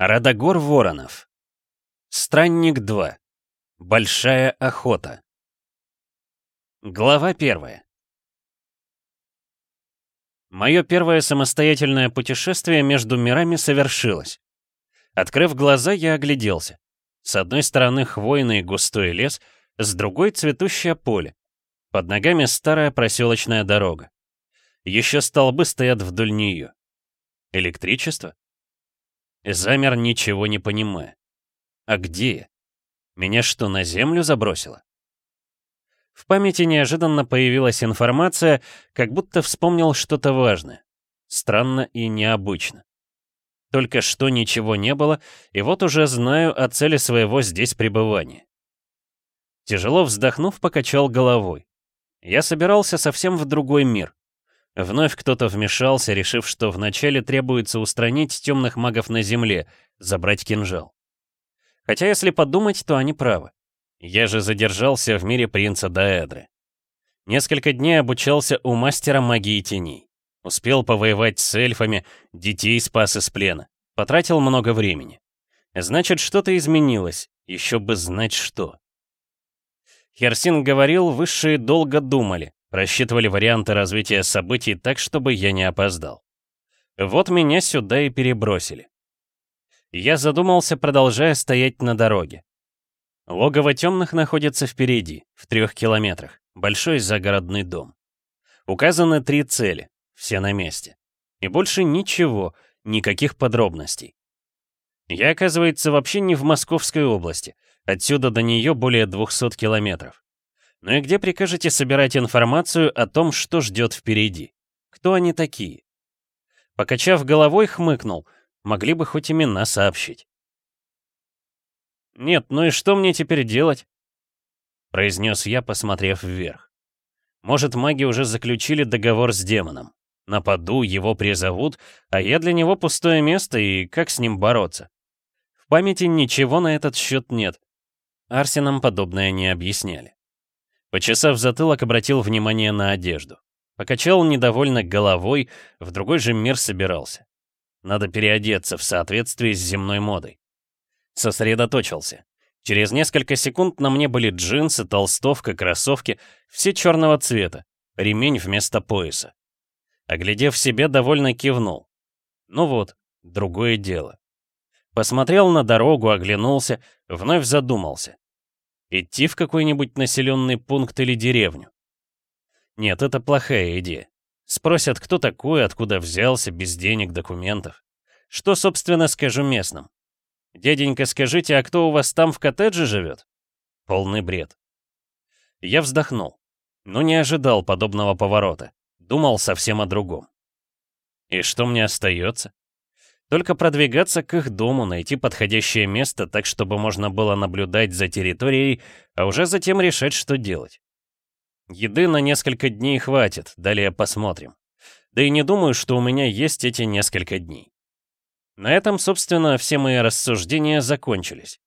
Радогор Воронов. Странник 2. Большая охота. Глава 1. Мое первое самостоятельное путешествие между мирами совершилось. Открыв глаза, я огляделся. С одной стороны хвойный густой лес, с другой — цветущее поле. Под ногами старая проселочная дорога. Еще столбы стоят вдоль нее. Электричество? Замер, ничего не понимая. А где? Меня что, на землю забросило? В памяти неожиданно появилась информация, как будто вспомнил что-то важное. Странно и необычно. Только что ничего не было, и вот уже знаю о цели своего здесь пребывания. Тяжело вздохнув, покачал головой. Я собирался совсем в другой мир. Вновь кто-то вмешался, решив, что вначале требуется устранить темных магов на земле, забрать кинжал. Хотя, если подумать, то они правы. Я же задержался в мире принца Даэдры. Несколько дней обучался у мастера магии теней. Успел повоевать с эльфами, детей спас из плена. Потратил много времени. Значит, что-то изменилось, еще бы знать что. Херсин говорил, высшие долго думали, Рассчитывали варианты развития событий так, чтобы я не опоздал. Вот меня сюда и перебросили. Я задумался, продолжая стоять на дороге. Логово темных находится впереди, в трех километрах. Большой загородный дом. Указаны три цели, все на месте. И больше ничего, никаких подробностей. Я, оказывается, вообще не в Московской области. Отсюда до нее более 200 километров. Ну и где прикажете собирать информацию о том, что ждет впереди? Кто они такие? Покачав головой, хмыкнул. Могли бы хоть имена сообщить. «Нет, ну и что мне теперь делать?» произнес я, посмотрев вверх. «Может, маги уже заключили договор с демоном. Нападу, его призовут, а я для него пустое место, и как с ним бороться? В памяти ничего на этот счет нет. Арсенам подобное не объясняли. Почесав затылок, обратил внимание на одежду. Покачал недовольно головой, в другой же мир собирался. Надо переодеться в соответствии с земной модой. Сосредоточился. Через несколько секунд на мне были джинсы, толстовка, кроссовки, все черного цвета, ремень вместо пояса. Оглядев себя, довольно кивнул. Ну вот, другое дело. Посмотрел на дорогу, оглянулся, вновь задумался. Идти в какой-нибудь населенный пункт или деревню? Нет, это плохая идея. Спросят, кто такой, откуда взялся, без денег, документов. Что, собственно, скажу местным? Дяденька, скажите, а кто у вас там в коттедже живет? Полный бред. Я вздохнул. Но не ожидал подобного поворота. Думал совсем о другом. И что мне остается? Только продвигаться к их дому, найти подходящее место так, чтобы можно было наблюдать за территорией, а уже затем решать, что делать. Еды на несколько дней хватит, далее посмотрим. Да и не думаю, что у меня есть эти несколько дней. На этом, собственно, все мои рассуждения закончились.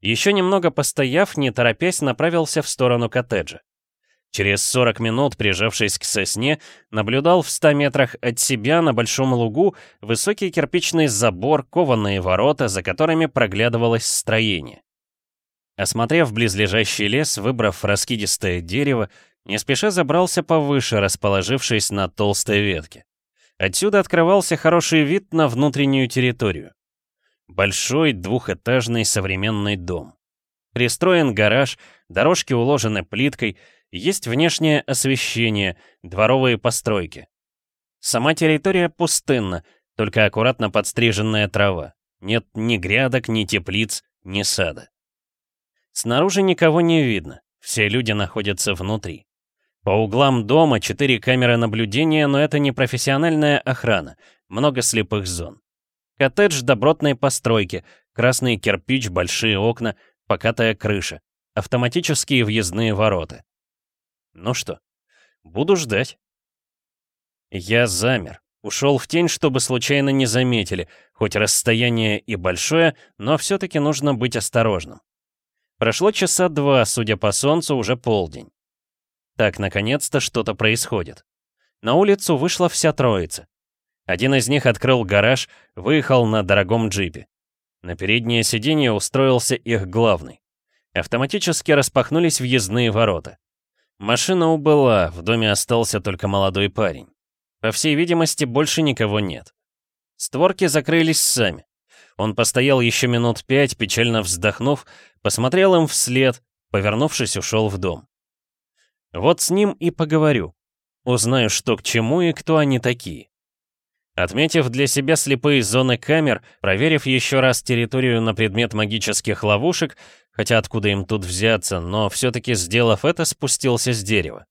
Еще немного постояв, не торопясь, направился в сторону коттеджа. Через 40 минут, прижавшись к сосне, наблюдал в 100 метрах от себя на большом лугу высокий кирпичный забор, кованые ворота, за которыми проглядывалось строение. Осмотрев близлежащий лес, выбрав раскидистое дерево, не спеша забрался повыше, расположившись на толстой ветке. Отсюда открывался хороший вид на внутреннюю территорию. Большой двухэтажный современный дом. Пристроен гараж, дорожки уложены плиткой — есть внешнее освещение, дворовые постройки. Сама территория пустынна, только аккуратно подстриженная трава. Нет ни грядок, ни теплиц, ни сада. Снаружи никого не видно, все люди находятся внутри. По углам дома четыре камеры наблюдения, но это не профессиональная охрана, много слепых зон. Коттедж добротной постройки, красный кирпич, большие окна, покатая крыша, автоматические въездные ворота. Ну что, буду ждать. Я замер. Ушел в тень, чтобы случайно не заметили, хоть расстояние и большое, но все-таки нужно быть осторожным. Прошло часа два, судя по солнцу, уже полдень. Так, наконец-то что-то происходит. На улицу вышла вся троица. Один из них открыл гараж, выехал на дорогом джипе. На переднее сиденье устроился их главный. Автоматически распахнулись въездные ворота. Машина убыла, в доме остался только молодой парень. По всей видимости, больше никого нет. Створки закрылись сами. Он постоял еще минут пять, печально вздохнув, посмотрел им вслед, повернувшись, ушел в дом. Вот с ним и поговорю. Узнаю, что к чему и кто они такие. Отметив для себя слепые зоны камер, проверив еще раз территорию на предмет магических ловушек, хотя откуда им тут взяться, но все-таки сделав это, спустился с дерева.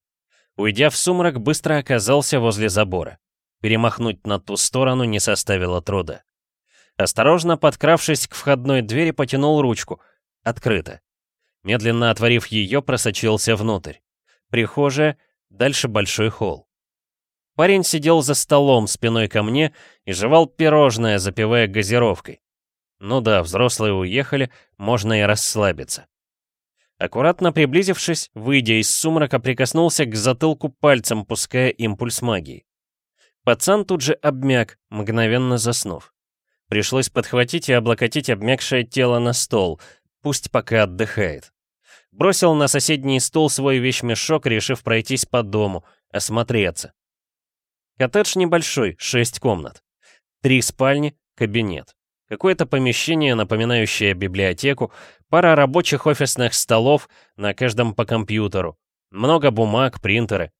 Уйдя в сумрак, быстро оказался возле забора. Перемахнуть на ту сторону не составило труда. Осторожно подкравшись к входной двери, потянул ручку. Открыто. Медленно отворив ее, просочился внутрь. Прихожая, дальше большой холл. Парень сидел за столом спиной ко мне и жевал пирожное, запивая газировкой. Ну да, взрослые уехали, можно и расслабиться. Аккуратно приблизившись, выйдя из сумрака, прикоснулся к затылку пальцем, пуская импульс магии. Пацан тут же обмяк, мгновенно заснув. Пришлось подхватить и облокотить обмякшее тело на стол, пусть пока отдыхает. Бросил на соседний стол свой вещмешок, решив пройтись по дому, осмотреться. Коттедж небольшой, 6 комнат. Три спальни, кабинет. Какое-то помещение, напоминающее библиотеку, пара рабочих офисных столов, на каждом по компьютеру. Много бумаг, принтеры.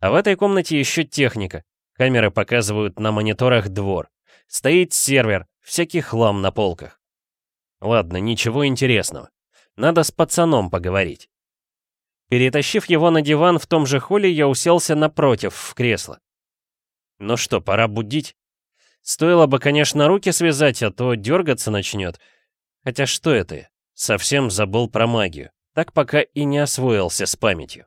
А в этой комнате еще техника. Камеры показывают на мониторах двор. Стоит сервер, всякий хлам на полках. Ладно, ничего интересного. Надо с пацаном поговорить. Перетащив его на диван в том же холле, я уселся напротив, в кресло. Ну что, пора будить? Стоило бы, конечно, руки связать, а то дергаться начнет. Хотя что это? Совсем забыл про магию. Так пока и не освоился с памятью.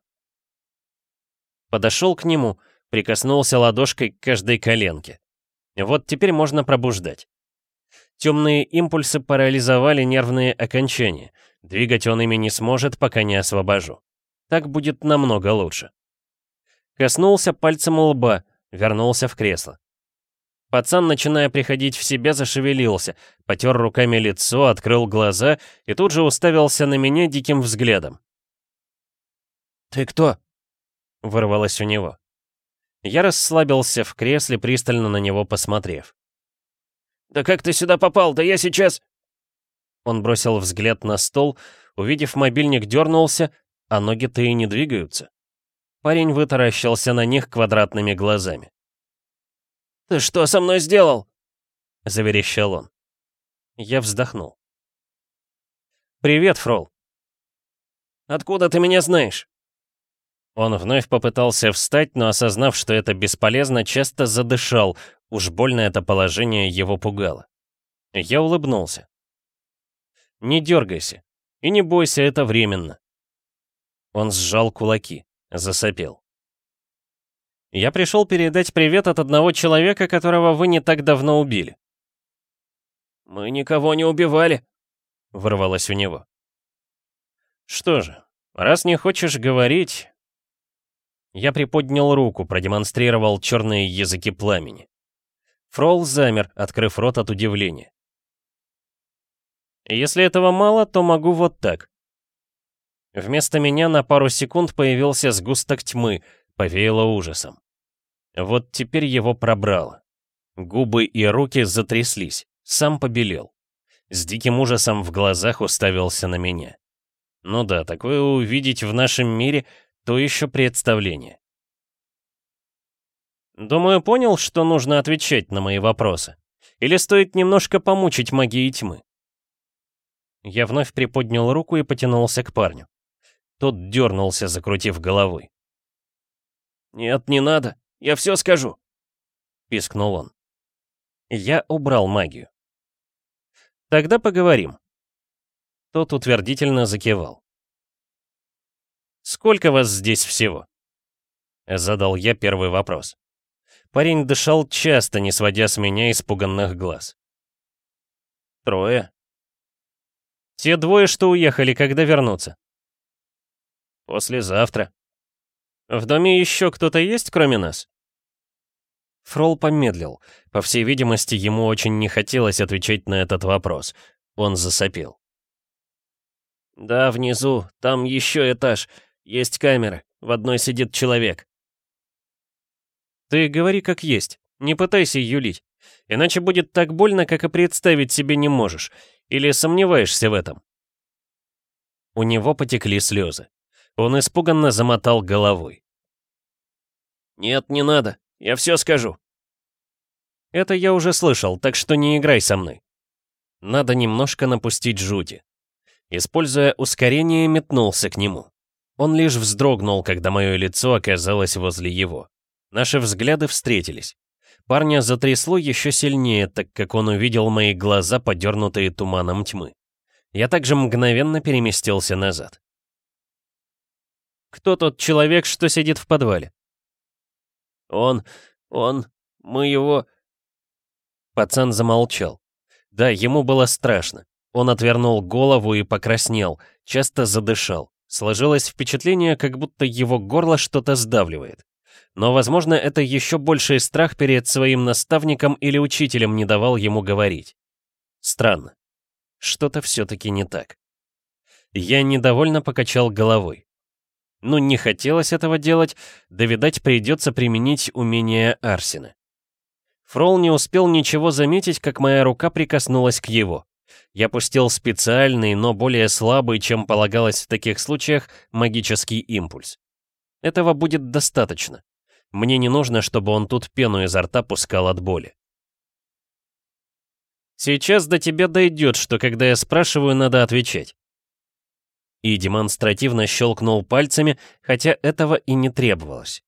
Подошел к нему, прикоснулся ладошкой к каждой коленке. Вот теперь можно пробуждать. Темные импульсы парализовали нервные окончания. Двигать он ими не сможет, пока не освобожу. Так будет намного лучше. Коснулся пальцем лба, вернулся в кресло. Пацан, начиная приходить в себя, зашевелился, потер руками лицо, открыл глаза и тут же уставился на меня диким взглядом. «Ты кто?» — вырвалось у него. Я расслабился в кресле, пристально на него посмотрев. «Да как ты сюда попал? Да я сейчас...» Он бросил взгляд на стол, увидев мобильник, дернулся, а ноги-то и не двигаются. Парень вытаращился на них квадратными глазами. «Ты что со мной сделал?» — заверещал он. Я вздохнул. «Привет, Фрол». «Откуда ты меня знаешь?» Он вновь попытался встать, но осознав, что это бесполезно, часто задышал, уж больно это положение его пугало. Я улыбнулся. «Не дергайся. И не бойся, это временно». Он сжал кулаки. Засопел. «Я пришел передать привет от одного человека, которого вы не так давно убили». «Мы никого не убивали», — вырвалось у него. «Что же, раз не хочешь говорить...» Я приподнял руку, продемонстрировал черные языки пламени. Фрол замер, открыв рот от удивления. «Если этого мало, то могу вот так. Вместо меня на пару секунд появился сгусток тьмы, повеяло ужасом. Вот теперь его пробрало. Губы и руки затряслись, сам побелел. С диким ужасом в глазах уставился на меня. Ну да, такое увидеть в нашем мире — то еще представление. Думаю, понял, что нужно отвечать на мои вопросы. Или стоит немножко помучить магией тьмы? Я вновь приподнял руку и потянулся к парню. Тот дернулся, закрутив головой. «Нет, не надо, я все скажу», — пискнул он. Я убрал магию. «Тогда поговорим». Тот утвердительно закивал. «Сколько вас здесь всего?» Задал я первый вопрос. Парень дышал часто, не сводя с меня испуганных глаз. «Трое». «Те двое, что уехали, когда вернутся?» «Послезавтра». «В доме еще кто-то есть, кроме нас?» Фрол помедлил. По всей видимости, ему очень не хотелось отвечать на этот вопрос. Он засопел. «Да, внизу, там еще этаж. Есть камеры. В одной сидит человек». «Ты говори как есть. Не пытайся юлить. Иначе будет так больно, как и представить себе не можешь. Или сомневаешься в этом?» У него потекли слезы. Он испуганно замотал головой. «Нет, не надо. Я все скажу». «Это я уже слышал, так что не играй со мной». Надо немножко напустить жути. Используя ускорение, метнулся к нему. Он лишь вздрогнул, когда мое лицо оказалось возле его. Наши взгляды встретились. Парня затрясло еще сильнее, так как он увидел мои глаза, подернутые туманом тьмы. Я также мгновенно переместился назад. «Кто тот человек, что сидит в подвале?» «Он... он... мы его...» Пацан замолчал. Да, ему было страшно. Он отвернул голову и покраснел, часто задышал. Сложилось впечатление, как будто его горло что-то сдавливает. Но, возможно, это еще больший страх перед своим наставником или учителем не давал ему говорить. Странно. Что-то все-таки не так. Я недовольно покачал головой. Ну, не хотелось этого делать, да, видать, придется применить умение Арсена. Фрол не успел ничего заметить, как моя рука прикоснулась к его. Я пустил специальный, но более слабый, чем полагалось в таких случаях, магический импульс. Этого будет достаточно. Мне не нужно, чтобы он тут пену изо рта пускал от боли. Сейчас до тебя дойдет, что когда я спрашиваю, надо отвечать. И демонстративно щелкнул пальцами, хотя этого и не требовалось.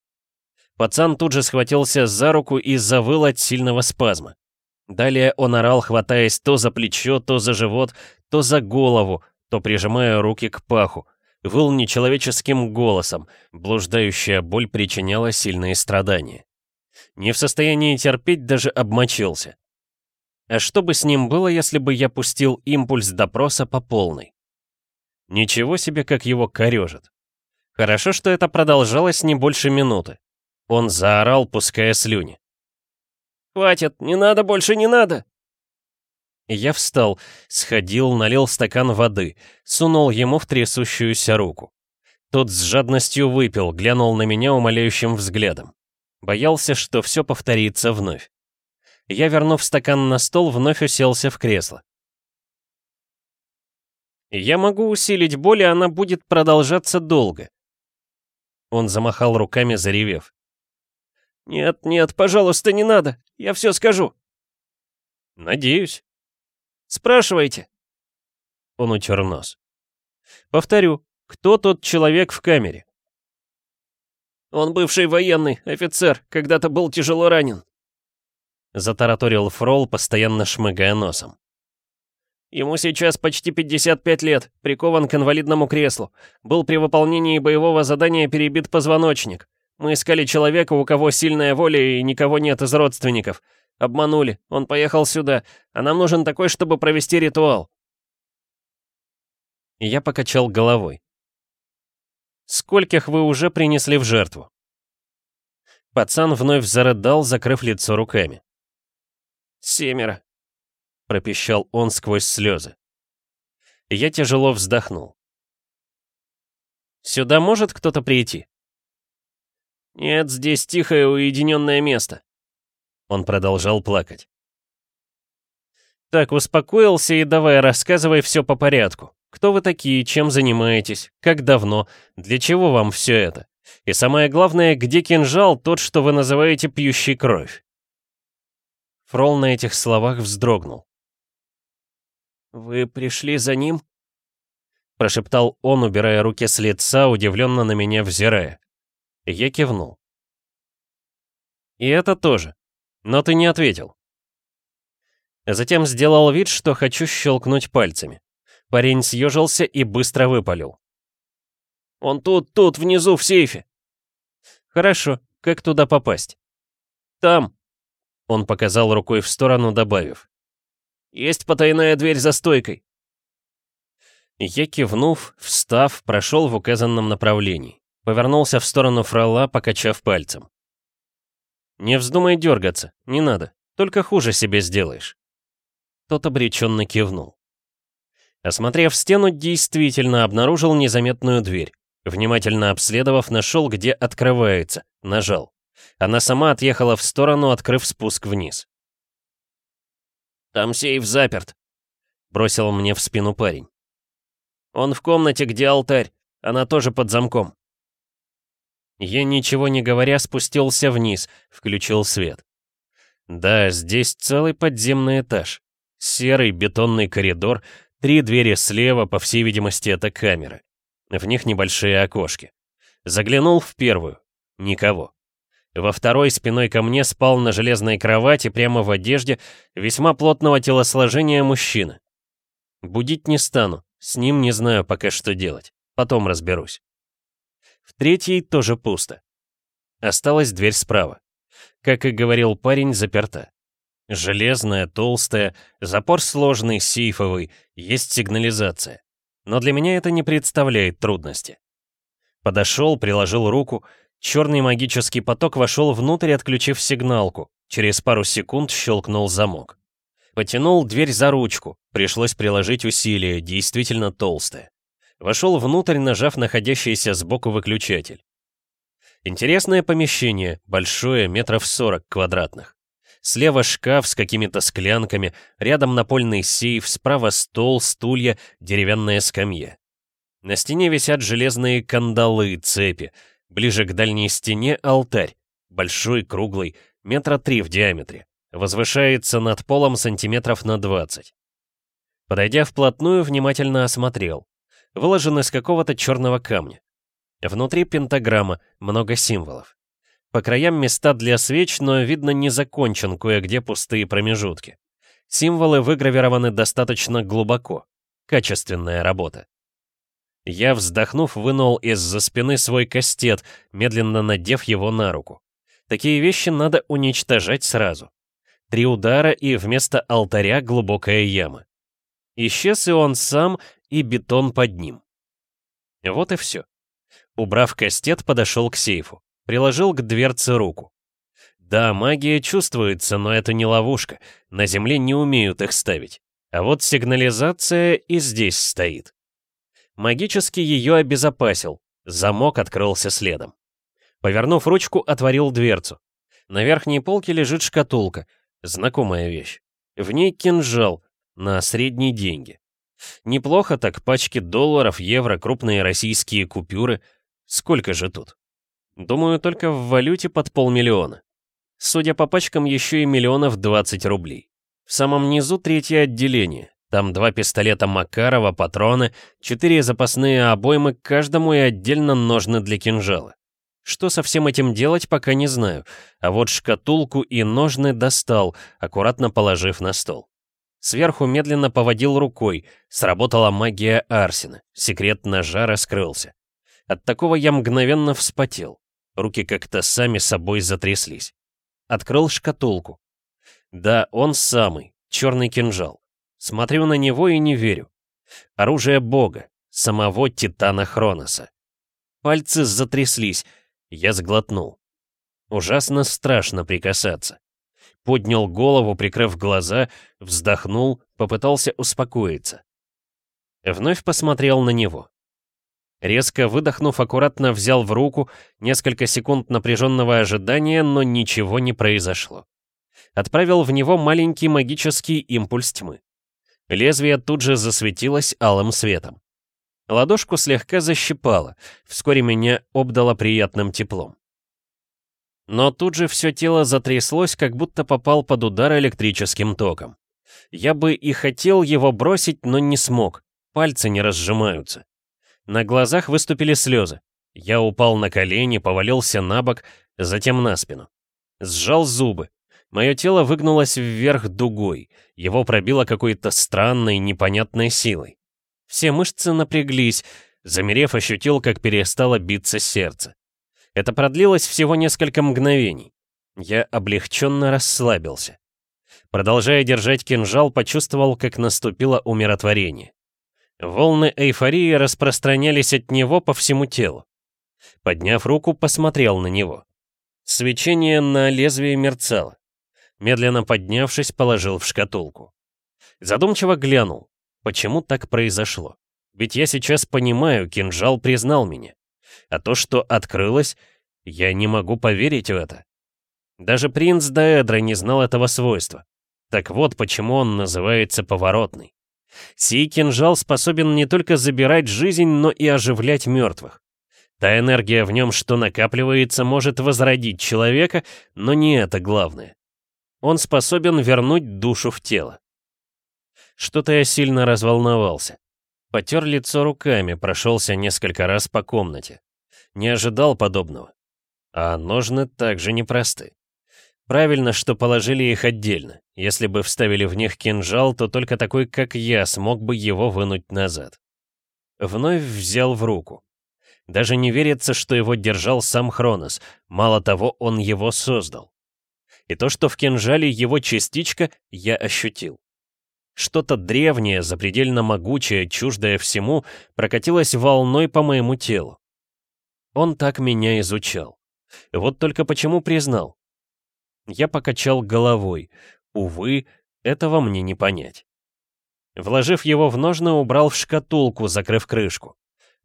Пацан тут же схватился за руку и завыл от сильного спазма. Далее он орал, хватаясь то за плечо, то за живот, то за голову, то прижимая руки к паху. Выл нечеловеческим голосом, блуждающая боль причиняла сильные страдания. Не в состоянии терпеть даже обмочился. А что бы с ним было, если бы я пустил импульс допроса по полной? Ничего себе, как его корежит. Хорошо, что это продолжалось не больше минуты. Он заорал, пуская слюни. «Хватит, не надо больше, не надо!» Я встал, сходил, налил стакан воды, сунул ему в трясущуюся руку. Тот с жадностью выпил, глянул на меня умоляющим взглядом. Боялся, что все повторится вновь. Я, вернув стакан на стол, вновь уселся в кресло. «Я могу усилить боль, и она будет продолжаться долго». Он замахал руками, заревев. «Нет, нет, пожалуйста, не надо. Я все скажу». «Надеюсь». «Спрашивайте». Он утер нос. «Повторю, кто тот человек в камере?» «Он бывший военный, офицер, когда-то был тяжело ранен». Затараторил Фрол, постоянно шмыгая носом. Ему сейчас почти 55 лет, прикован к инвалидному креслу. Был при выполнении боевого задания перебит позвоночник. Мы искали человека, у кого сильная воля и никого нет из родственников. Обманули. Он поехал сюда. А нам нужен такой, чтобы провести ритуал. Я покачал головой. Скольких вы уже принесли в жертву? Пацан вновь зарыдал, закрыв лицо руками. «Семеро», — пропищал он сквозь слезы. Я тяжело вздохнул. «Сюда может кто-то прийти?» «Нет, здесь тихое уединенное место». Он продолжал плакать. «Так, успокоился и давай рассказывай все по порядку. Кто вы такие, чем занимаетесь, как давно, для чего вам все это? И самое главное, где кинжал, тот, что вы называете пьющий кровь?» Фрол на этих словах вздрогнул. «Вы пришли за ним?» Прошептал он, убирая руки с лица, удивленно на меня взирая. Я кивнул. «И это тоже. Но ты не ответил». Затем сделал вид, что хочу щелкнуть пальцами. Парень съежился и быстро выпалил. «Он тут, тут, внизу, в сейфе». «Хорошо. Как туда попасть?» «Там». Он показал рукой в сторону, добавив. «Есть потайная дверь за стойкой». Я кивнув, встав, прошел в указанном направлении. Повернулся в сторону фрола, покачав пальцем. «Не вздумай дергаться, не надо, только хуже себе сделаешь». Тот обреченно кивнул. Осмотрев стену, действительно обнаружил незаметную дверь. Внимательно обследовав, нашел, где открывается, нажал. Она сама отъехала в сторону, открыв спуск вниз. «Там сейф заперт», — бросил мне в спину парень. «Он в комнате, где алтарь. Она тоже под замком». Я, ничего не говоря, спустился вниз, включил свет. Да, здесь целый подземный этаж. Серый бетонный коридор, три двери слева, по всей видимости, это камеры. В них небольшие окошки. Заглянул в первую. Никого. Во второй спиной ко мне спал на железной кровати прямо в одежде весьма плотного телосложения мужчина. Будить не стану, с ним не знаю пока что делать. Потом разберусь. В третьей тоже пусто. Осталась дверь справа. Как и говорил парень, заперта. Железная, толстая, запор сложный, сейфовый, есть сигнализация. Но для меня это не представляет трудности. Подошел, приложил руку, черный магический поток вошел внутрь, отключив сигналку. Через пару секунд щелкнул замок. Потянул дверь за ручку, пришлось приложить усилие, действительно толстое. Вошел внутрь, нажав находящийся сбоку выключатель. Интересное помещение, большое, метров сорок квадратных. Слева шкаф с какими-то склянками, рядом напольный сейф, справа стол, стулья, деревянная скамья. На стене висят железные кандалы, цепи. Ближе к дальней стене алтарь, большой, круглый, метра три в диаметре. Возвышается над полом сантиметров на 20. Подойдя вплотную, внимательно осмотрел. Выложен из какого-то черного камня. Внутри пентаграмма, много символов. По краям места для свеч, но видно не закончен кое-где пустые промежутки. Символы выгравированы достаточно глубоко. Качественная работа. Я, вздохнув, вынул из-за спины свой кастет, медленно надев его на руку. Такие вещи надо уничтожать сразу. Три удара и вместо алтаря глубокая яма. Исчез и он сам, и бетон под ним. Вот и все. Убрав кастет, подошел к сейфу. Приложил к дверце руку. Да, магия чувствуется, но это не ловушка. На Земле не умеют их ставить. А вот сигнализация и здесь стоит. Магически ее обезопасил. Замок открылся следом. Повернув ручку, отворил дверцу. На верхней полке лежит шкатулка. Знакомая вещь. В ней кинжал на средние деньги. Неплохо так, пачки долларов, евро, крупные российские купюры. Сколько же тут? Думаю, только в валюте под полмиллиона. Судя по пачкам, еще и миллионов 20 рублей. В самом низу третье отделение. Там два пистолета Макарова, патроны, четыре запасные обоймы каждому и отдельно ножны для кинжала. Что со всем этим делать, пока не знаю. А вот шкатулку и ножны достал, аккуратно положив на стол. Сверху медленно поводил рукой. Сработала магия Арсена. Секрет ножа раскрылся. От такого я мгновенно вспотел. Руки как-то сами собой затряслись. Открыл шкатулку. Да, он самый, черный кинжал. Смотрю на него и не верю. Оружие бога, самого Титана Хроноса. Пальцы затряслись, я сглотнул. Ужасно страшно прикасаться. Поднял голову, прикрыв глаза, вздохнул, попытался успокоиться. Вновь посмотрел на него. Резко выдохнув, аккуратно взял в руку несколько секунд напряженного ожидания, но ничего не произошло. Отправил в него маленький магический импульс тьмы. Лезвие тут же засветилось алым светом. Ладошку слегка защипало, вскоре меня обдало приятным теплом. Но тут же все тело затряслось, как будто попал под удар электрическим током. Я бы и хотел его бросить, но не смог, пальцы не разжимаются. На глазах выступили слезы. Я упал на колени, повалился на бок, затем на спину. Сжал зубы. Мое тело выгнулось вверх дугой. Его пробило какой-то странной, непонятной силой. Все мышцы напряглись. Замерев, ощутил, как перестало биться сердце. Это продлилось всего несколько мгновений. Я облегченно расслабился. Продолжая держать кинжал, почувствовал, как наступило умиротворение. Волны эйфории распространялись от него по всему телу. Подняв руку, посмотрел на него. Свечение на лезвие мерцало. Медленно поднявшись, положил в шкатулку. Задумчиво глянул. Почему так произошло? Ведь я сейчас понимаю, кинжал признал меня. А то, что открылось, я не могу поверить в это. Даже принц Даэдра не знал этого свойства. Так вот, почему он называется поворотный. Сей кинжал способен не только забирать жизнь, но и оживлять мертвых. Та энергия в нем, что накапливается, может возродить человека, но не это главное. Он способен вернуть душу в тело. Что-то я сильно разволновался. Потер лицо руками, прошелся несколько раз по комнате. Не ожидал подобного. А ножны также непросты. Правильно, что положили их отдельно. Если бы вставили в них кинжал, то только такой, как я, смог бы его вынуть назад. Вновь взял в руку. Даже не верится, что его держал сам Хронос. Мало того, он его создал. И то, что в кинжале его частичка, я ощутил. Что-то древнее, запредельно могучее, чуждое всему, прокатилось волной по моему телу. Он так меня изучал. Вот только почему признал? Я покачал головой. Увы, этого мне не понять. Вложив его в ножны, убрал в шкатулку, закрыв крышку.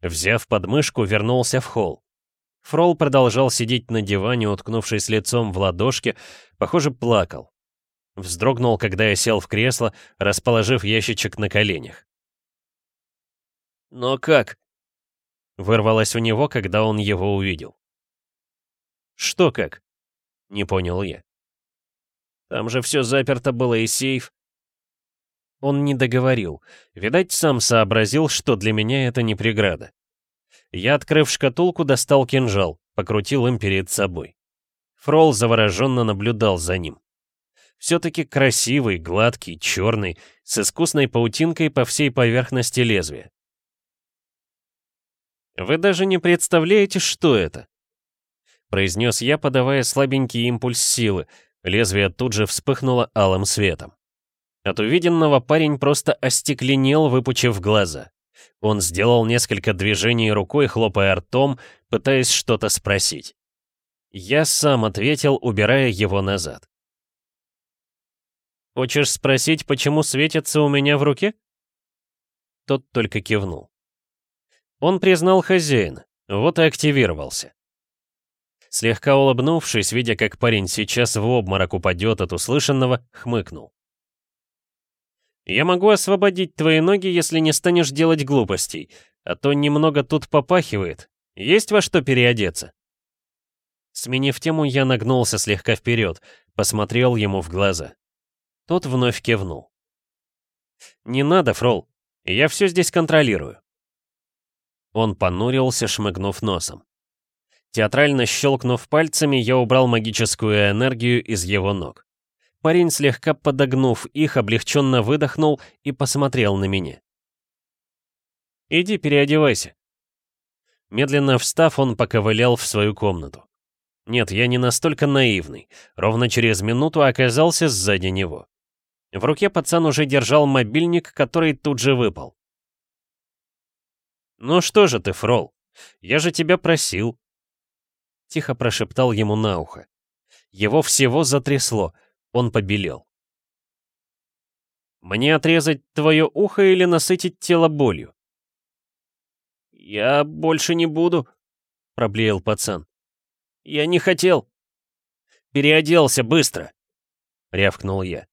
Взяв подмышку, вернулся в холл. Фрол продолжал сидеть на диване, уткнувшись лицом в ладошки, похоже, плакал. Вздрогнул, когда я сел в кресло, расположив ящичек на коленях. «Но как?» Вырвалось у него, когда он его увидел. «Что как?» — не понял я. «Там же все заперто было и сейф». Он не договорил. Видать, сам сообразил, что для меня это не преграда. Я, открыв шкатулку, достал кинжал, покрутил им перед собой. Фрол завороженно наблюдал за ним. Все-таки красивый, гладкий, черный, с искусной паутинкой по всей поверхности лезвия. «Вы даже не представляете, что это!» произнес я, подавая слабенький импульс силы. Лезвие тут же вспыхнуло алым светом. От увиденного парень просто остекленел, выпучив глаза. Он сделал несколько движений рукой, хлопая ртом, пытаясь что-то спросить. Я сам ответил, убирая его назад. «Хочешь спросить, почему светится у меня в руке?» Тот только кивнул. Он признал хозяина, вот и активировался. Слегка улыбнувшись, видя, как парень сейчас в обморок упадет от услышанного, хмыкнул. «Я могу освободить твои ноги, если не станешь делать глупостей, а то немного тут попахивает. Есть во что переодеться?» Сменив тему, я нагнулся слегка вперед, посмотрел ему в глаза. Тот вновь кивнул. «Не надо, Фрол. Я все здесь контролирую». Он понурился, шмыгнув носом. Театрально щелкнув пальцами, я убрал магическую энергию из его ног. Парень, слегка подогнув их, облегченно выдохнул и посмотрел на меня. «Иди переодевайся». Медленно встав, он поковылял в свою комнату. Нет, я не настолько наивный. Ровно через минуту оказался сзади него. В руке пацан уже держал мобильник, который тут же выпал. «Ну что же ты, Фрол? Я же тебя просил!» Тихо прошептал ему на ухо. Его всего затрясло, он побелел. «Мне отрезать твое ухо или насытить тело болью?» «Я больше не буду», — проблеял пацан. «Я не хотел». «Переоделся быстро!» — рявкнул я.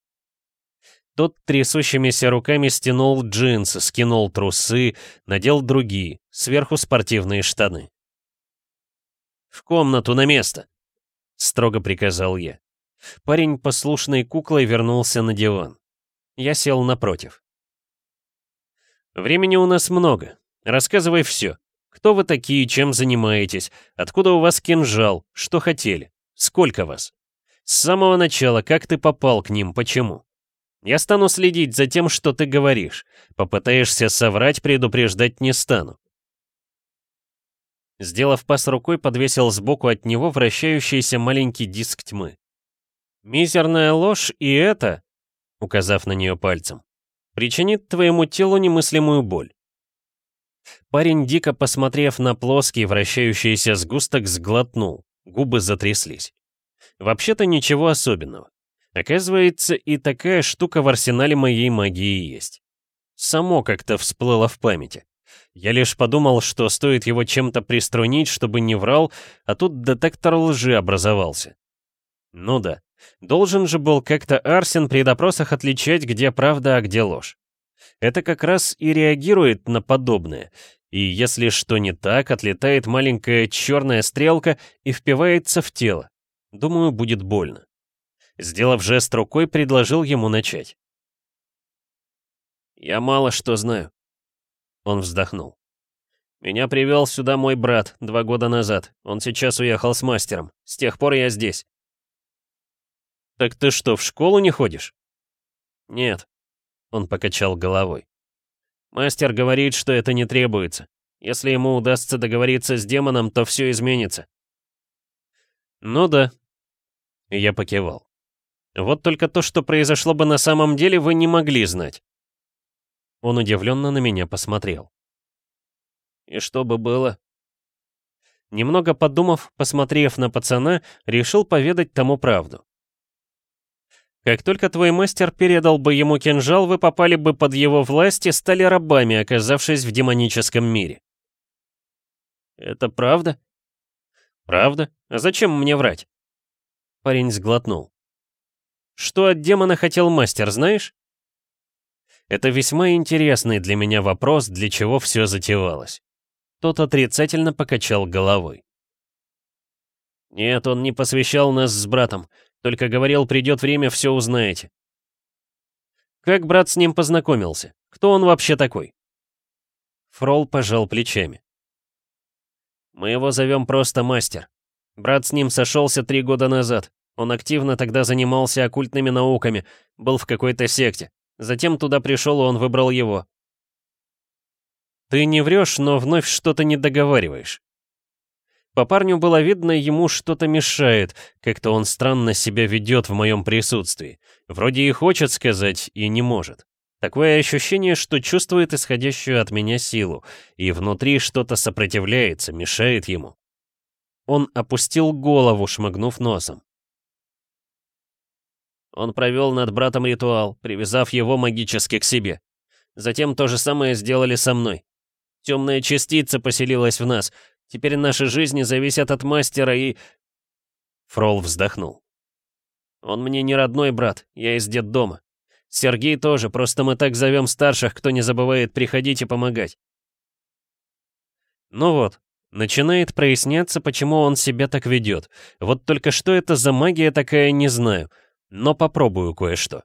Тот трясущимися руками стянул джинсы, скинул трусы, надел другие, сверху спортивные штаны. «В комнату на место!» — строго приказал я. Парень послушной куклой вернулся на диван. Я сел напротив. «Времени у нас много. Рассказывай все. Кто вы такие, чем занимаетесь? Откуда у вас кинжал? Что хотели? Сколько вас? С самого начала, как ты попал к ним, почему?» Я стану следить за тем, что ты говоришь. Попытаешься соврать, предупреждать не стану. Сделав пас рукой, подвесил сбоку от него вращающийся маленький диск тьмы. «Мизерная ложь и это», — указав на нее пальцем, «причинит твоему телу немыслимую боль». Парень, дико посмотрев на плоский вращающийся сгусток, сглотнул, губы затряслись. Вообще-то ничего особенного. Оказывается, и такая штука в арсенале моей магии есть. Само как-то всплыло в памяти. Я лишь подумал, что стоит его чем-то приструнить, чтобы не врал, а тут детектор лжи образовался. Ну да, должен же был как-то Арсен при допросах отличать, где правда, а где ложь. Это как раз и реагирует на подобное, и если что не так, отлетает маленькая черная стрелка и впивается в тело. Думаю, будет больно. Сделав жест рукой, предложил ему начать. «Я мало что знаю», — он вздохнул. «Меня привел сюда мой брат два года назад. Он сейчас уехал с мастером. С тех пор я здесь». «Так ты что, в школу не ходишь?» «Нет», — он покачал головой. «Мастер говорит, что это не требуется. Если ему удастся договориться с демоном, то все изменится». «Ну да». Я покивал. Вот только то, что произошло бы на самом деле, вы не могли знать. Он удивленно на меня посмотрел. «И что бы было?» Немного подумав, посмотрев на пацана, решил поведать тому правду. Как только твой мастер передал бы ему кинжал, вы попали бы под его власть и стали рабами, оказавшись в демоническом мире. «Это правда?» «Правда? А зачем мне врать?» Парень сглотнул. Что от демона хотел мастер, знаешь? Это весьма интересный для меня вопрос, для чего все затевалось. Тот отрицательно покачал головой. «Нет, он не посвящал нас с братом, только говорил, придет время, все узнаете». «Как брат с ним познакомился? Кто он вообще такой?» Фрол пожал плечами. «Мы его зовем просто мастер. Брат с ним сошелся три года назад. Он активно тогда занимался оккультными науками, был в какой-то секте. Затем туда пришел, и он выбрал его. Ты не врешь, но вновь что-то не договариваешь. По парню было видно, ему что-то мешает, как-то он странно себя ведет в моем присутствии. Вроде и хочет сказать, и не может. Такое ощущение, что чувствует исходящую от меня силу, и внутри что-то сопротивляется, мешает ему. Он опустил голову, шмыгнув носом. Он провел над братом ритуал, привязав его магически к себе. Затем то же самое сделали со мной. Темная частица поселилась в нас. Теперь наши жизни зависят от мастера и...» Фрол вздохнул. «Он мне не родной брат, я из детдома. Сергей тоже, просто мы так зовем старших, кто не забывает приходить и помогать». Ну вот, начинает проясняться, почему он себя так ведет. Вот только что это за магия такая, не знаю но попробую кое-что.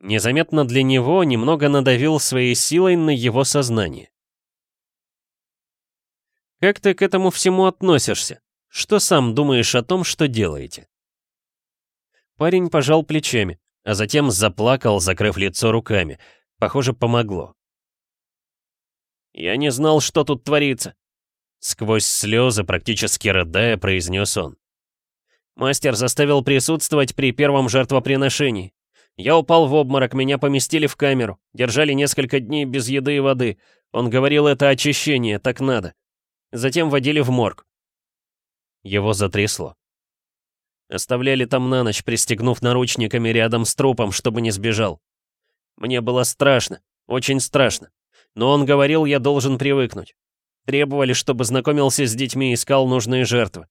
Незаметно для него немного надавил своей силой на его сознание. Как ты к этому всему относишься? Что сам думаешь о том, что делаете? Парень пожал плечами, а затем заплакал, закрыв лицо руками. Похоже, помогло. «Я не знал, что тут творится», — сквозь слезы, практически рыдая, произнес он. Мастер заставил присутствовать при первом жертвоприношении. Я упал в обморок, меня поместили в камеру, держали несколько дней без еды и воды. Он говорил, это очищение, так надо. Затем водили в морг. Его затрясло. Оставляли там на ночь, пристегнув наручниками рядом с трупом, чтобы не сбежал. Мне было страшно, очень страшно. Но он говорил, я должен привыкнуть. Требовали, чтобы знакомился с детьми и искал нужные жертвы.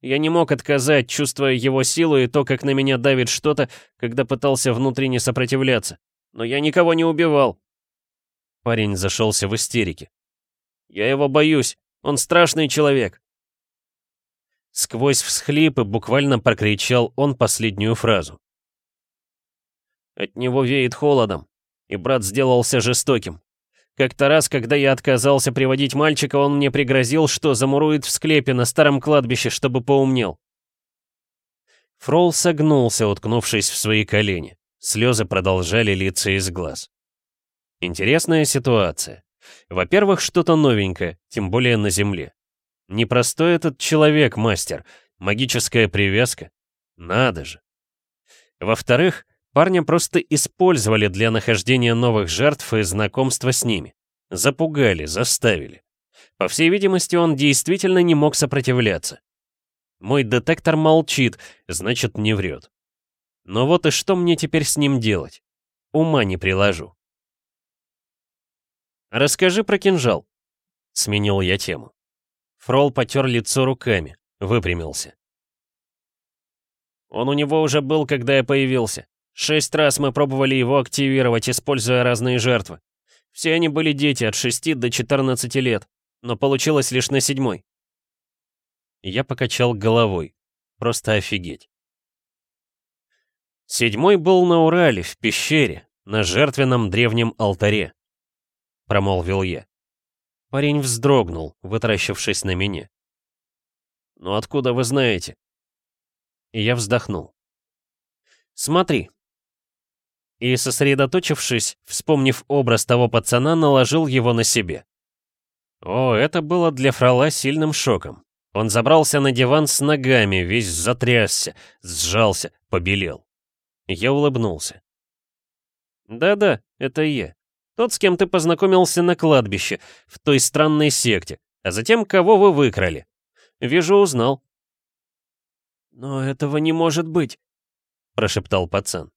Я не мог отказать, чувствуя его силу и то, как на меня давит что-то, когда пытался внутренне сопротивляться. Но я никого не убивал. Парень зашелся в истерике. Я его боюсь. Он страшный человек. Сквозь всхлипы буквально прокричал он последнюю фразу. От него веет холодом, и брат сделался жестоким. Как-то раз, когда я отказался приводить мальчика, он мне пригрозил, что замурует в склепе на старом кладбище, чтобы поумнел. Фрол согнулся, уткнувшись в свои колени. Слезы продолжали литься из глаз. Интересная ситуация. Во-первых, что-то новенькое, тем более на Земле. Непростой этот человек, мастер. Магическая привязка. Надо же. Во-вторых, Парня просто использовали для нахождения новых жертв и знакомства с ними. Запугали, заставили. По всей видимости, он действительно не мог сопротивляться. Мой детектор молчит, значит, не врет. Но вот и что мне теперь с ним делать? Ума не приложу. «Расскажи про кинжал», — сменил я тему. Фрол потер лицо руками, выпрямился. «Он у него уже был, когда я появился. Шесть раз мы пробовали его активировать, используя разные жертвы. Все они были дети от 6 до 14 лет, но получилось лишь на седьмой. Я покачал головой. Просто офигеть. Седьмой был на Урале, в пещере, на жертвенном древнем алтаре. Промолвил я. Парень вздрогнул, вытаращившись на меня. «Ну откуда вы знаете?» И я вздохнул. «Смотри, и, сосредоточившись, вспомнив образ того пацана, наложил его на себе. О, это было для Фрала сильным шоком. Он забрался на диван с ногами, весь затрясся, сжался, побелел. Я улыбнулся. «Да-да, это я. Тот, с кем ты познакомился на кладбище, в той странной секте, а затем кого вы выкрали. Вижу, узнал». «Но этого не может быть», — прошептал пацан.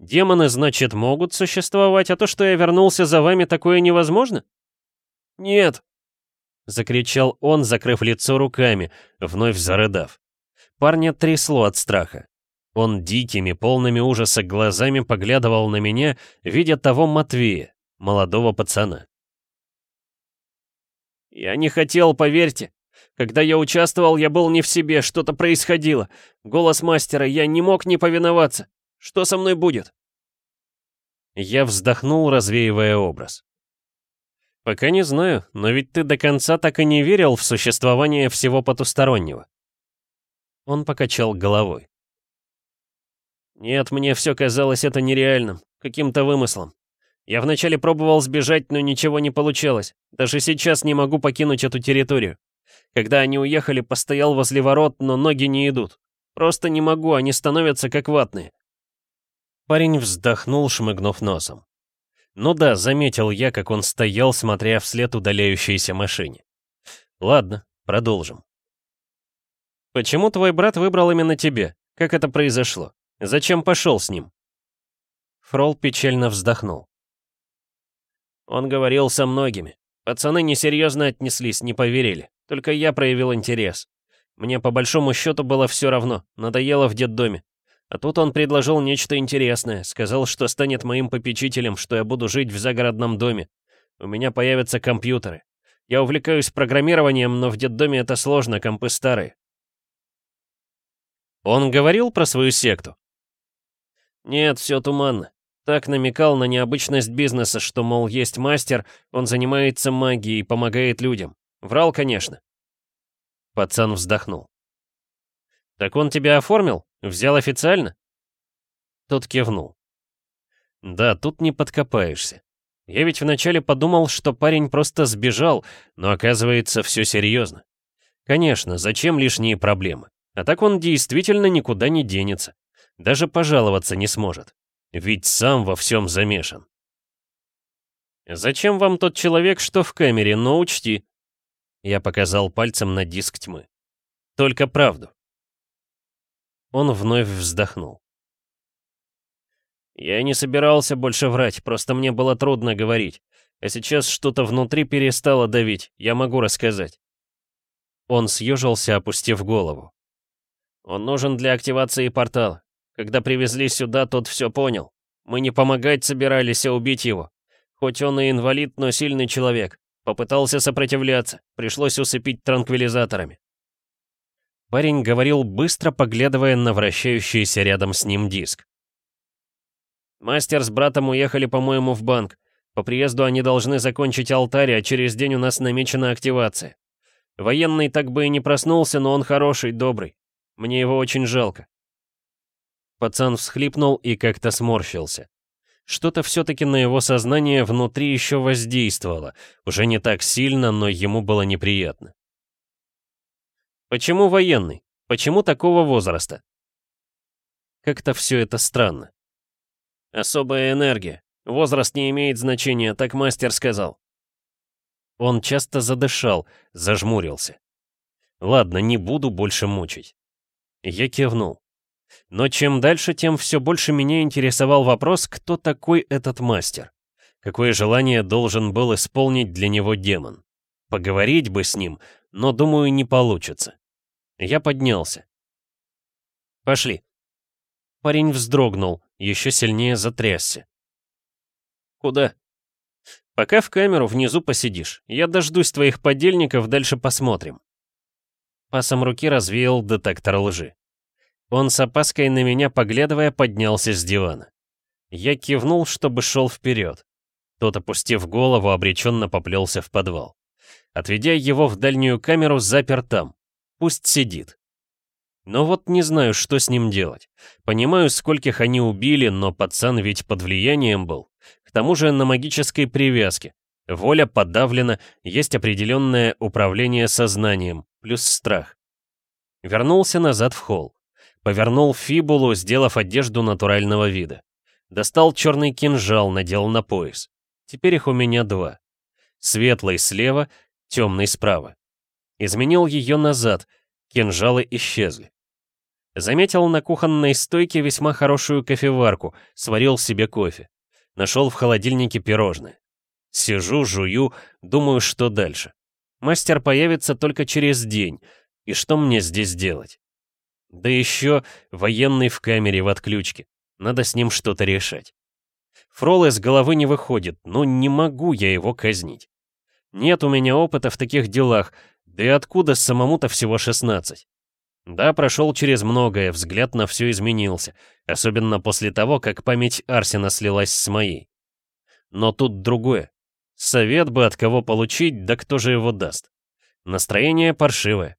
Демоны, значит, могут существовать, а то, что я вернулся за вами, такое невозможно? Нет, закричал он, закрыв лицо руками, вновь зарыдав. Парня трясло от страха. Он дикими, полными ужаса глазами поглядывал на меня, видя того Матвея, молодого пацана. «Я не хотел, поверьте. Когда я участвовал, я был не в себе, что-то происходило. Голос мастера, я не мог не повиноваться. Что со мной будет?» Я вздохнул, развеивая образ. «Пока не знаю, но ведь ты до конца так и не верил в существование всего потустороннего». Он покачал головой. «Нет, мне все казалось это нереальным, каким-то вымыслом. Я вначале пробовал сбежать, но ничего не получалось. Даже сейчас не могу покинуть эту территорию. Когда они уехали, постоял возле ворот, но ноги не идут. Просто не могу, они становятся как ватные. Парень вздохнул, шмыгнув носом. Ну да, заметил я, как он стоял, смотря вслед удаляющейся машине. Ладно, продолжим. Почему твой брат выбрал именно тебе? Как это произошло? Зачем пошел с ним? Фрол печально вздохнул. Он говорил со многими. Пацаны несерьезно отнеслись, не поверили. Только я проявил интерес. Мне по большому счету было все равно, надоело в детдоме. А тут он предложил нечто интересное, сказал, что станет моим попечителем, что я буду жить в загородном доме. У меня появятся компьютеры. Я увлекаюсь программированием, но в детдоме это сложно, компы старые. Он говорил про свою секту? Нет, все туманно. Так намекал на необычность бизнеса, что, мол, есть мастер, он занимается магией, помогает людям. Врал, конечно. Пацан вздохнул. «Так он тебя оформил? Взял официально?» Тот кивнул. «Да, тут не подкопаешься. Я ведь вначале подумал, что парень просто сбежал, но оказывается, все серьезно. Конечно, зачем лишние проблемы? А так он действительно никуда не денется. Даже пожаловаться не сможет. Ведь сам во всем замешан. «Зачем вам тот человек, что в камере, но учти?» Я показал пальцем на диск тьмы. «Только правду. Он вновь вздохнул. «Я не собирался больше врать, просто мне было трудно говорить. А сейчас что-то внутри перестало давить, я могу рассказать». Он съежился, опустив голову. «Он нужен для активации портала. Когда привезли сюда, тот все понял. Мы не помогать собирались, а убить его. Хоть он и инвалид, но сильный человек. Попытался сопротивляться, пришлось усыпить транквилизаторами. Парень говорил быстро, поглядывая на вращающийся рядом с ним диск. «Мастер с братом уехали, по-моему, в банк. По приезду они должны закончить алтарь, а через день у нас намечена активация. Военный так бы и не проснулся, но он хороший, добрый. Мне его очень жалко». Пацан всхлипнул и как-то сморщился. Что-то все-таки на его сознание внутри еще воздействовало. Уже не так сильно, но ему было неприятно. Почему военный? Почему такого возраста? Как-то все это странно. Особая энергия. Возраст не имеет значения, так мастер сказал. Он часто задышал, зажмурился. Ладно, не буду больше мучить. Я кивнул. Но чем дальше, тем все больше меня интересовал вопрос, кто такой этот мастер. какое желание должен был исполнить для него демон. Поговорить бы с ним, но, думаю, не получится. Я поднялся. «Пошли». Парень вздрогнул, еще сильнее затрясся. «Куда?» «Пока в камеру внизу посидишь. Я дождусь твоих подельников, дальше посмотрим». Пасом руки развеял детектор лжи. Он с опаской на меня, поглядывая, поднялся с дивана. Я кивнул, чтобы шел вперед. Тот, опустив голову, обреченно поплелся в подвал. Отведя его в дальнюю камеру, запер там. Пусть сидит. Но вот не знаю, что с ним делать. Понимаю, скольких они убили, но пацан ведь под влиянием был. К тому же на магической привязке. Воля подавлена, есть определенное управление сознанием, плюс страх. Вернулся назад в холл. Повернул фибулу, сделав одежду натурального вида. Достал черный кинжал, надел на пояс. Теперь их у меня два. Светлый слева, темный справа. Изменил ее назад, кинжалы исчезли. Заметил на кухонной стойке весьма хорошую кофеварку, сварил себе кофе. Нашел в холодильнике пирожное. Сижу, жую, думаю, что дальше. Мастер появится только через день, и что мне здесь делать? Да еще военный в камере в отключке. Надо с ним что-то решать. Фрол из головы не выходит, но не могу я его казнить. Нет у меня опыта в таких делах, да и откуда самому-то всего 16? Да, прошел через многое, взгляд на все изменился, особенно после того, как память Арсена слилась с моей. Но тут другое. Совет бы от кого получить, да кто же его даст? Настроение паршивое.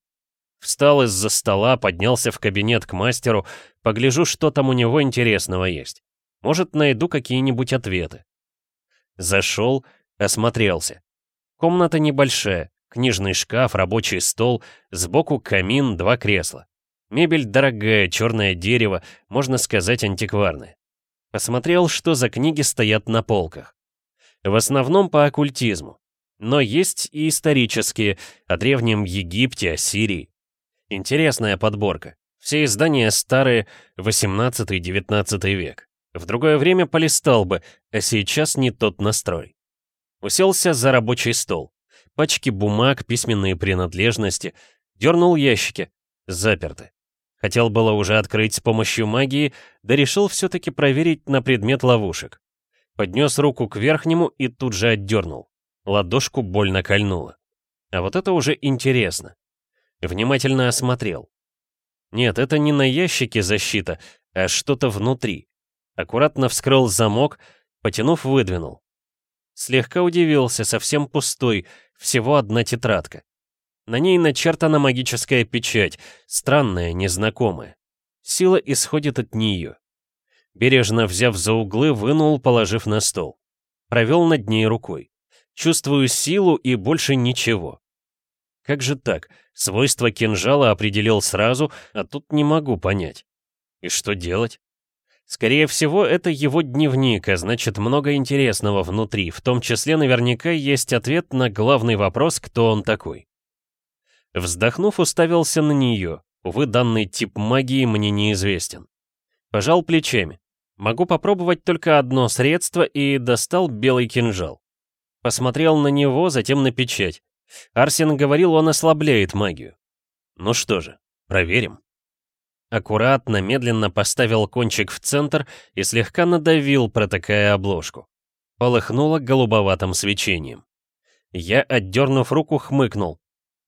Встал из-за стола, поднялся в кабинет к мастеру, погляжу, что там у него интересного есть. Может, найду какие-нибудь ответы. Зашел, осмотрелся. Комната небольшая, книжный шкаф, рабочий стол, сбоку камин, два кресла. Мебель дорогая, черное дерево, можно сказать, антикварное. Посмотрел, что за книги стоят на полках. В основном по оккультизму. Но есть и исторические, о Древнем Египте, о Сирии. Интересная подборка. Все издания старые, 18-19 век. В другое время полистал бы, а сейчас не тот настрой. Уселся за рабочий стол. Пачки бумаг, письменные принадлежности. Дернул ящики. Заперты. Хотел было уже открыть с помощью магии, да решил все-таки проверить на предмет ловушек. Поднес руку к верхнему и тут же отдернул. Ладошку больно кольнуло. А вот это уже интересно. Внимательно осмотрел. Нет, это не на ящике защита, а что-то внутри. Аккуратно вскрыл замок, потянув, выдвинул. Слегка удивился, совсем пустой, всего одна тетрадка. На ней начертана магическая печать, странная, незнакомая. Сила исходит от нее. Бережно взяв за углы, вынул, положив на стол. Провел над ней рукой. Чувствую силу и больше ничего. Как же так? Свойства кинжала определил сразу, а тут не могу понять. И что делать? Скорее всего, это его дневник, а значит много интересного внутри, в том числе наверняка есть ответ на главный вопрос, кто он такой. Вздохнув, уставился на нее. Увы, данный тип магии мне неизвестен. Пожал плечами. Могу попробовать только одно средство и достал белый кинжал. Посмотрел на него, затем на печать. Арсен говорил, он ослабляет магию. Ну что же, проверим. Аккуратно, медленно поставил кончик в центр и слегка надавил, протыкая обложку. Полыхнуло голубоватым свечением. Я, отдернув руку, хмыкнул.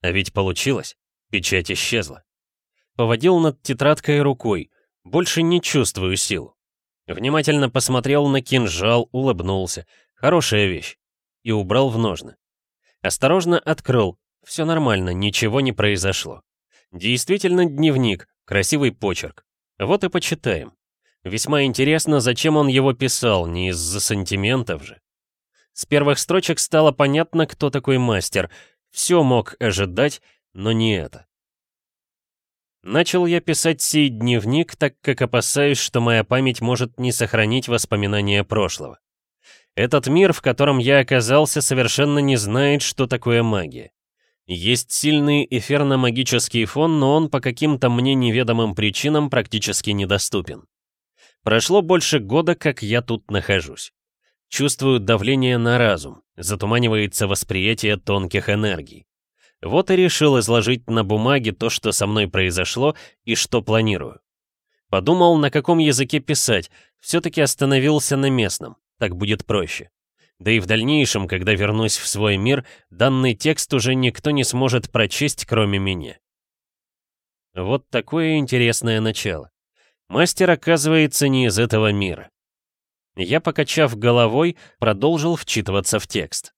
А ведь получилось. Печать исчезла. Поводил над тетрадкой рукой. Больше не чувствую сил. Внимательно посмотрел на кинжал, улыбнулся. Хорошая вещь. И убрал в ножны. Осторожно открыл. Все нормально, ничего не произошло. Действительно дневник, красивый почерк. Вот и почитаем. Весьма интересно, зачем он его писал, не из-за сантиментов же. С первых строчек стало понятно, кто такой мастер. Все мог ожидать, но не это. Начал я писать сей дневник, так как опасаюсь, что моя память может не сохранить воспоминания прошлого. Этот мир, в котором я оказался, совершенно не знает, что такое магия. Есть сильный эфирно-магический фон, но он по каким-то мне неведомым причинам практически недоступен. Прошло больше года, как я тут нахожусь. чувствую давление на разум, затуманивается восприятие тонких энергий. Вот и решил изложить на бумаге то, что со мной произошло и что планирую. Подумал, на каком языке писать, все-таки остановился на местном, так будет проще. Да и в дальнейшем, когда вернусь в свой мир, данный текст уже никто не сможет прочесть, кроме меня. Вот такое интересное начало. Мастер, оказывается, не из этого мира. Я, покачав головой, продолжил вчитываться в текст.